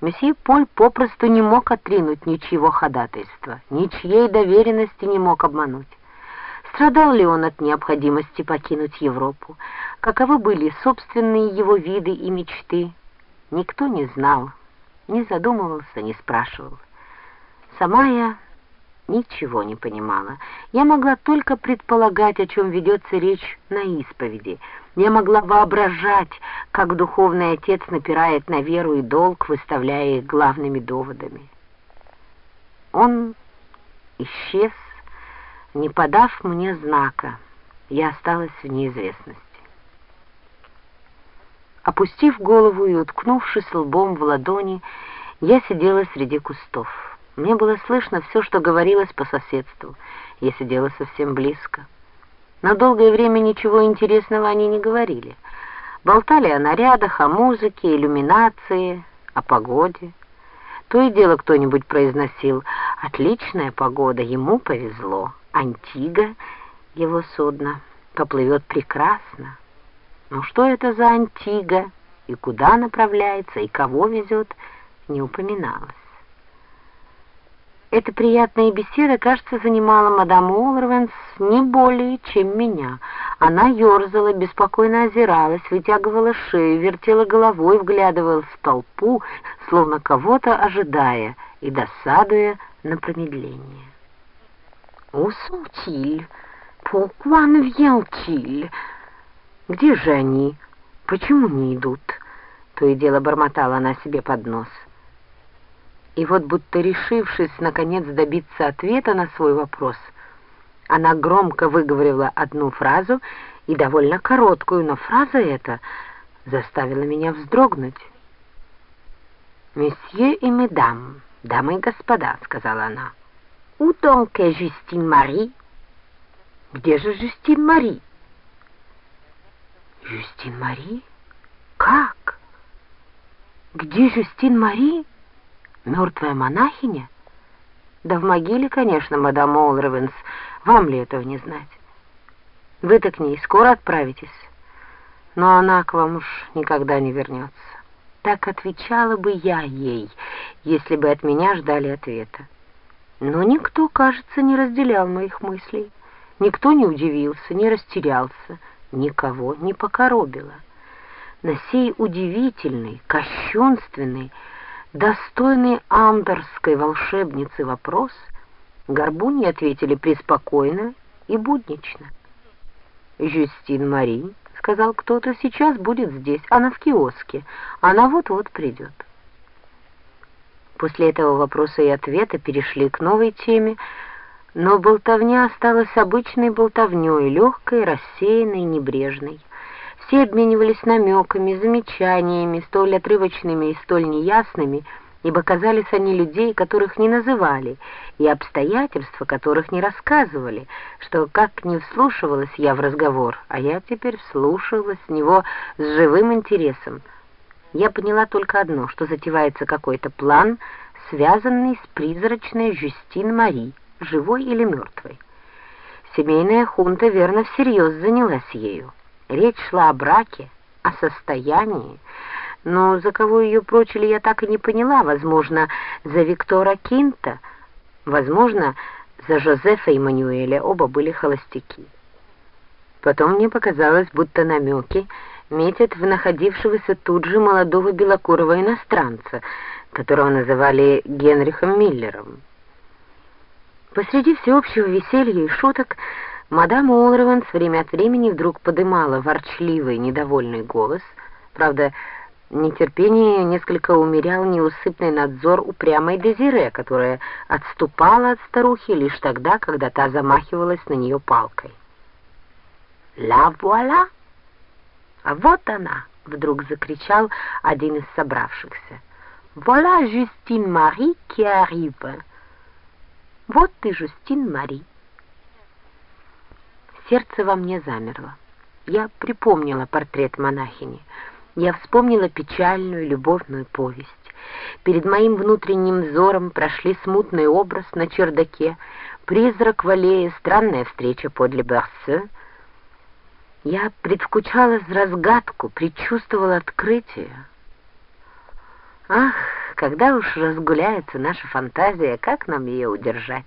Месье Поль попросту не мог отринуть ничьего ходатайства, ничьей доверенности не мог обмануть. Страдал ли он от необходимости покинуть Европу? Каковы были собственные его виды и мечты? Никто не знал, не задумывался, не спрашивал. Сама я ничего не понимала. Я могла только предполагать, о чем ведется речь на исповеди. Я могла воображать, как духовный отец напирает на веру и долг, выставляя их главными доводами. Он исчез, не подав мне знака. Я осталась в неизвестности. Опустив голову и уткнувшись лбом в ладони, я сидела среди кустов. Мне было слышно все, что говорилось по соседству. Я сидела совсем близко. На долгое время ничего интересного они не говорили. Болтали о нарядах, о музыке, иллюминации, о погоде. То и дело кто-нибудь произносил «Отличная погода, ему повезло, Антига, его судно, поплывет прекрасно». Ну что это за Антига, и куда направляется, и кого везет, не упоминалось. Эта приятная беседа, кажется, занимала мадам Уолвервенс не более, чем меня. Она ерзала, беспокойно озиралась, вытягивала шею, вертела головой, вглядывалась в толпу, словно кого-то ожидая и досадуя на промедление. «Où sont-ils? Pourquoi ne vient-il?» «Где же они? Почему не идут?» То и дело бормотала она себе под нос. И вот будто решившись, наконец, добиться ответа на свой вопрос, она громко выговорила одну фразу, и довольно короткую, но фраза эта заставила меня вздрогнуть. «Месье и медам, дамы и господа», — сказала она, — «У donc Жюстин Мари?» «Где же Жюстин Мари?» «Жюстин Мари? Как? Где Жюстин Мари?» Мертвая монахиня? Да в могиле, конечно, мадам Олревенс. Вам ли этого не знать? Вы-то к ней скоро отправитесь. Но она к вам уж никогда не вернется. Так отвечала бы я ей, если бы от меня ждали ответа. Но никто, кажется, не разделял моих мыслей. Никто не удивился, не растерялся, никого не покоробило. На сей удивительный, кощунственный, достойный амберской волшебницы вопрос горбуни ответили преспокойно и буднично. «Жюстин Мари», — сказал кто-то, — «сейчас будет здесь, она в киоске, она вот-вот придет». После этого вопроса и ответа перешли к новой теме, но болтовня осталась обычной болтовней, легкой, рассеянной, небрежной. Все обменивались намеками, замечаниями, столь отрывочными и столь неясными, ибо казались они людей, которых не называли, и обстоятельства, которых не рассказывали, что как не вслушивалась я в разговор, а я теперь вслушивалась в него с живым интересом. Я поняла только одно, что затевается какой-то план, связанный с призрачной Жюстин Мари, живой или мертвой. Семейная хунта верно всерьез занялась ею. Речь шла о браке, о состоянии, но за кого ее прочили, я так и не поняла. Возможно, за Виктора Кинта, возможно, за Жозефа и Мануэля, оба были холостяки. Потом мне показалось, будто намеки метят в находившегося тут же молодого белокурого иностранца, которого называли Генрихом Миллером. Посреди всеобщего веселья и шуток Мадам Уолреван время от времени вдруг подымала ворчливый, недовольный голос. Правда, нетерпение несколько умерял неусыпный надзор упрямой Дезире, которая отступала от старухи лишь тогда, когда та замахивалась на нее палкой. «Ла вуаля!» «А вот она!» — вдруг закричал один из собравшихся. «Voilà Justine Мари qui arrive!» «Вот ты, Жюстин Мари!» Сердце во мне замерло. Я припомнила портрет монахини. Я вспомнила печальную любовную повесть. Перед моим внутренним взором прошли смутный образ на чердаке, призрак в аллее, странная встреча подле Берсе. Я предвкушала разгадку, предчувствовала открытие. Ах, когда уж разгуляется наша фантазия, как нам ее удержать?